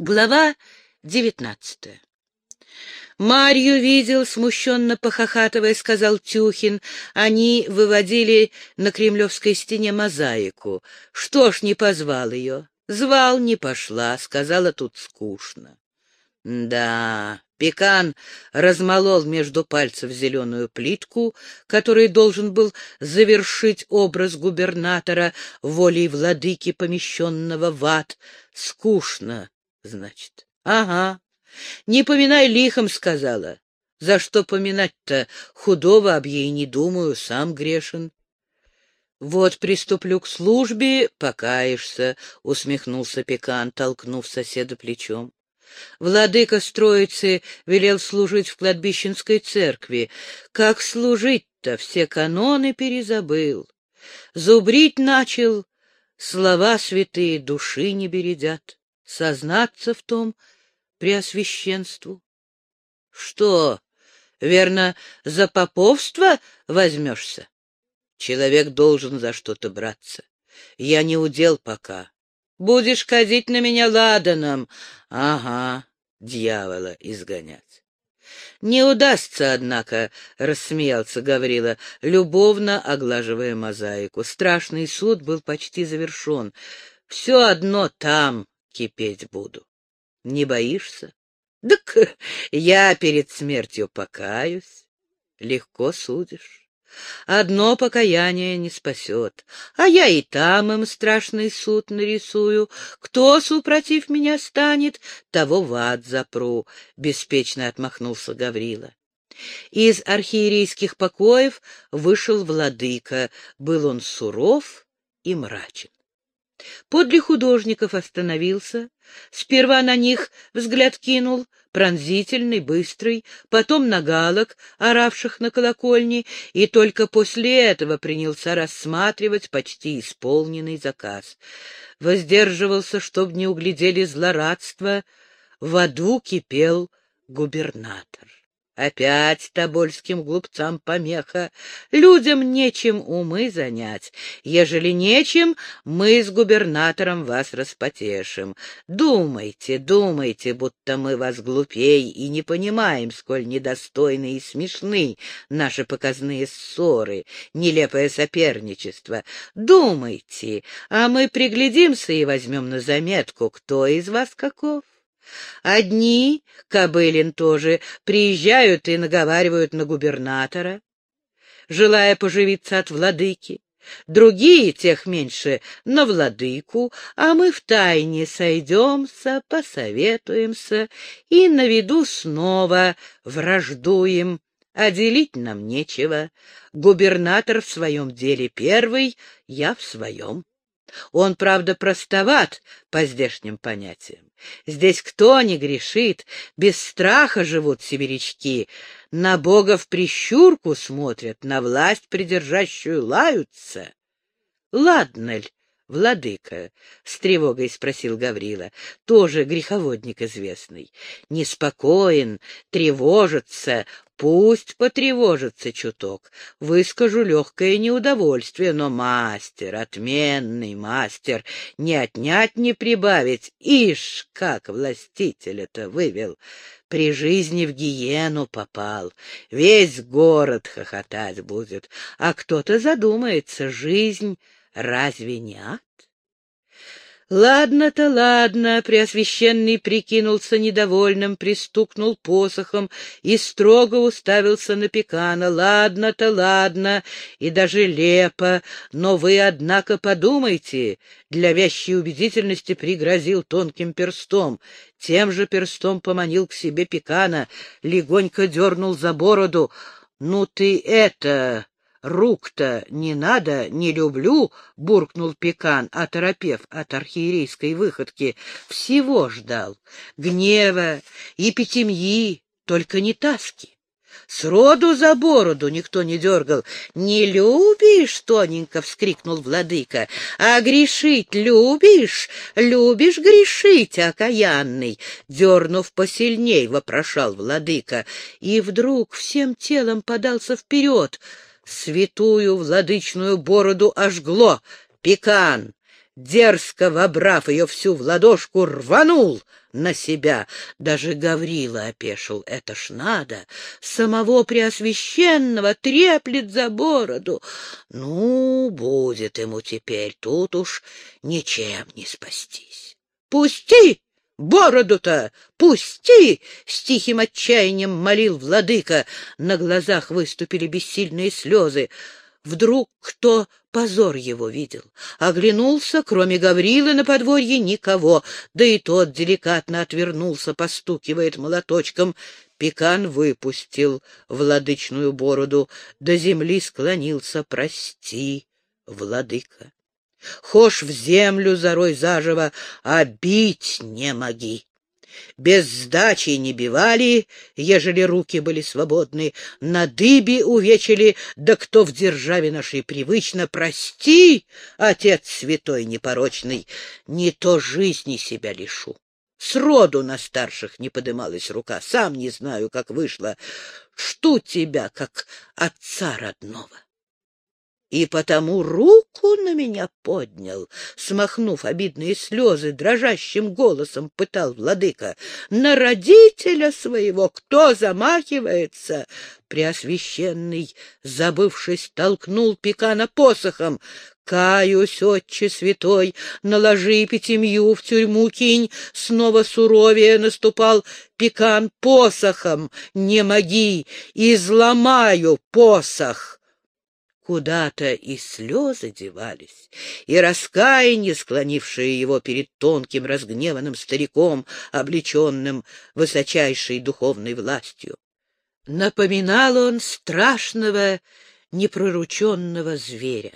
Глава девятнадцатая Марью видел, смущенно похохатывая, сказал Тюхин. Они выводили на кремлевской стене мозаику. Что ж не позвал ее? Звал, не пошла, сказала, тут скучно. Да, Пекан размолол между пальцев зеленую плитку, который должен был завершить образ губернатора волей владыки, помещенного в ад. Скучно, значит. Ага. Не поминай лихом, сказала. За что поминать-то? Худого об ей не думаю, сам грешен. Вот приступлю к службе, покаешься, — усмехнулся Пекан, толкнув соседа плечом. Владыка Строицы велел служить в кладбищенской церкви. Как служить-то? Все каноны перезабыл. Зубрить начал, слова святые души не бередят. Сознаться в том преосвященству. Что, верно, за поповство возьмешься? Человек должен за что-то браться. Я не удел пока. Будешь ходить на меня ладаном. Ага, дьявола изгонять. Не удастся, однако, — рассмеялся Гаврила, любовно оглаживая мозаику. Страшный суд был почти завершен. Все одно там кипеть буду. Не боишься? Так я перед смертью покаюсь. Легко судишь. Одно покаяние не спасет, а я и там им страшный суд нарисую. Кто, супротив меня станет, того в ад запру, — беспечно отмахнулся Гаврила. Из архиерейских покоев вышел владыка, был он суров и мрачен. Подле художников остановился, сперва на них взгляд кинул, пронзительный, быстрый, потом на галок, оравших на колокольне, и только после этого принялся рассматривать почти исполненный заказ. Воздерживался, чтоб не углядели злорадства, в аду кипел губернатор. Опять тобольским глупцам помеха. Людям нечем умы занять. Ежели нечем, мы с губернатором вас распотешим. Думайте, думайте, будто мы вас глупей и не понимаем, сколь недостойны и смешны наши показные ссоры, нелепое соперничество. Думайте, а мы приглядимся и возьмем на заметку, кто из вас каков. Одни, Кобылин тоже, приезжают и наговаривают на губернатора, желая поживиться от владыки. Другие, тех меньше, на владыку, а мы втайне сойдемся, посоветуемся и на виду снова враждуем. А делить нам нечего. Губернатор в своем деле первый, я в своем. Он, правда, простоват по здешним понятиям. Здесь кто не грешит, без страха живут сибирячки, на Бога в прищурку смотрят, на власть придержащую лаются. Ладно ль, владыка? — с тревогой спросил Гаврила, тоже греховодник известный. Неспокоен, тревожится, Пусть потревожится чуток, выскажу легкое неудовольствие, но мастер, отменный мастер, не отнять, не прибавить. Ишь, как властителя-то вывел! При жизни в гиену попал, весь город хохотать будет, а кто-то задумается, жизнь разве не ад? Ладно-то, ладно, Преосвященный прикинулся недовольным, пристукнул посохом и строго уставился на Пекана. Ладно-то, ладно, и даже лепо, но вы, однако, подумайте, для вящей убедительности пригрозил тонким перстом. Тем же перстом поманил к себе Пекана, легонько дернул за бороду. «Ну ты это...» «Рук-то не надо, не люблю», — буркнул Пекан, оторопев от архиерейской выходки. «Всего ждал. Гнева, епитемьи, только не таски. Сроду за бороду никто не дергал. «Не любишь?» — тоненько вскрикнул владыка. «А грешить любишь? Любишь грешить, окаянный?» Дернув посильней, вопрошал владыка. И вдруг всем телом подался вперед — святую владычную бороду ожгло. Пекан, дерзко вобрав ее всю в ладошку, рванул на себя. Даже Гаврила опешил. Это ж надо! Самого Преосвященного треплет за бороду. Ну, будет ему теперь, тут уж ничем не спастись. «Пусти!» Бороду-то пусти! — с тихим отчаянием молил владыка. На глазах выступили бессильные слезы. Вдруг кто позор его видел? Оглянулся, кроме Гаврилы на подворье никого, да и тот деликатно отвернулся, постукивает молоточком. Пекан выпустил владычную бороду, до земли склонился. «Прости, владыка!» Хошь в землю зарой заживо, а бить не моги. Без сдачи не бивали, ежели руки были свободны, на дыбе увечили, да кто в державе нашей привычно, прости, отец святой непорочный, не то жизни себя лишу. Сроду на старших не подымалась рука, сам не знаю, как вышло. Что тебя, как отца родного? И потому руку на меня поднял, смахнув обидные слезы, дрожащим голосом пытал владыка. На родителя своего кто замахивается? Преосвященный, забывшись, толкнул пекана посохом. Каюсь, отче святой, наложи пятимью в тюрьму кинь, снова суровее наступал пекан посохом, не моги, изломаю посох. Куда-то и слезы девались, и раскаяние, склонившее его перед тонким разгневанным стариком, облеченным высочайшей духовной властью. Напоминал он страшного, непрорученного зверя.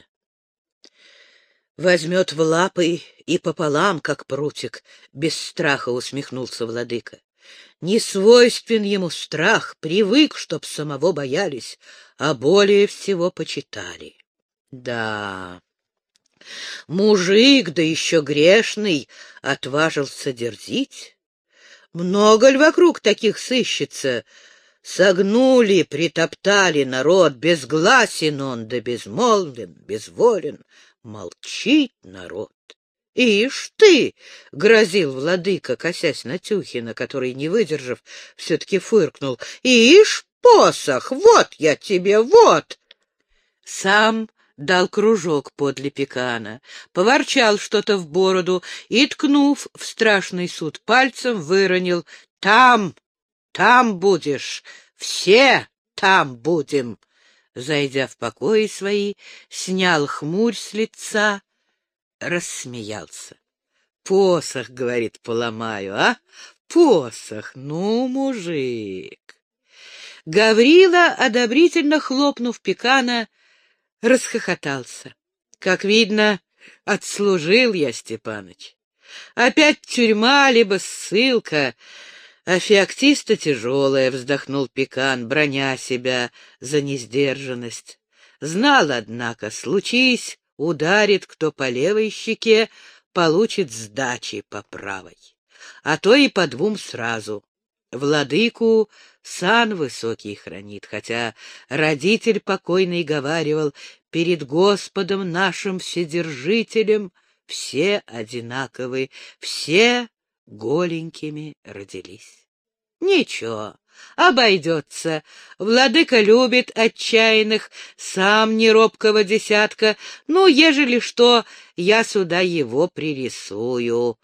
Возьмет в лапы и пополам, как прутик, без страха усмехнулся владыка. Не свойствен ему страх, привык, чтоб самого боялись, а более всего почитали. Да, мужик, да еще грешный, отважился дерзить. Много ли вокруг таких сыщется? Согнули, притоптали народ, безгласен он, да безмолвен, безволен, молчит народ. «Ишь ты!» — грозил владыка, косясь на Тюхина, который, не выдержав, все-таки фыркнул. «Ишь, посох! Вот я тебе, вот!» Сам дал кружок подле пекана, поворчал что-то в бороду и, ткнув в страшный суд пальцем, выронил «Там! Там будешь! Все там будем!» Зайдя в покои свои, снял хмурь с лица, рассмеялся. «Посох, — говорит, — поломаю, а? Посох! Ну, мужик!» Гаврила, одобрительно хлопнув пекана, расхохотался. «Как видно, отслужил я, Степаныч. Опять тюрьма, либо ссылка, а феоктиста тяжелая», — вздохнул пекан, броня себя за несдержанность. Знал, однако, случись Ударит кто по левой щеке, получит сдачи по правой, а то и по двум сразу. Владыку сан высокий хранит, хотя родитель покойный говаривал, перед Господом нашим Вседержителем все одинаковы, все голенькими родились. Ничего, обойдется. Владыка любит отчаянных, сам не робкого десятка. Ну, ежели что, я сюда его пририсую.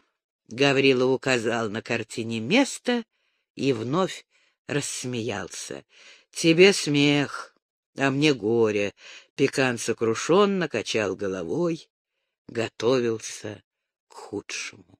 Гаврила указал на картине место и вновь рассмеялся. Тебе смех, а мне горе. Пекан сокрушенно качал головой, готовился к худшему.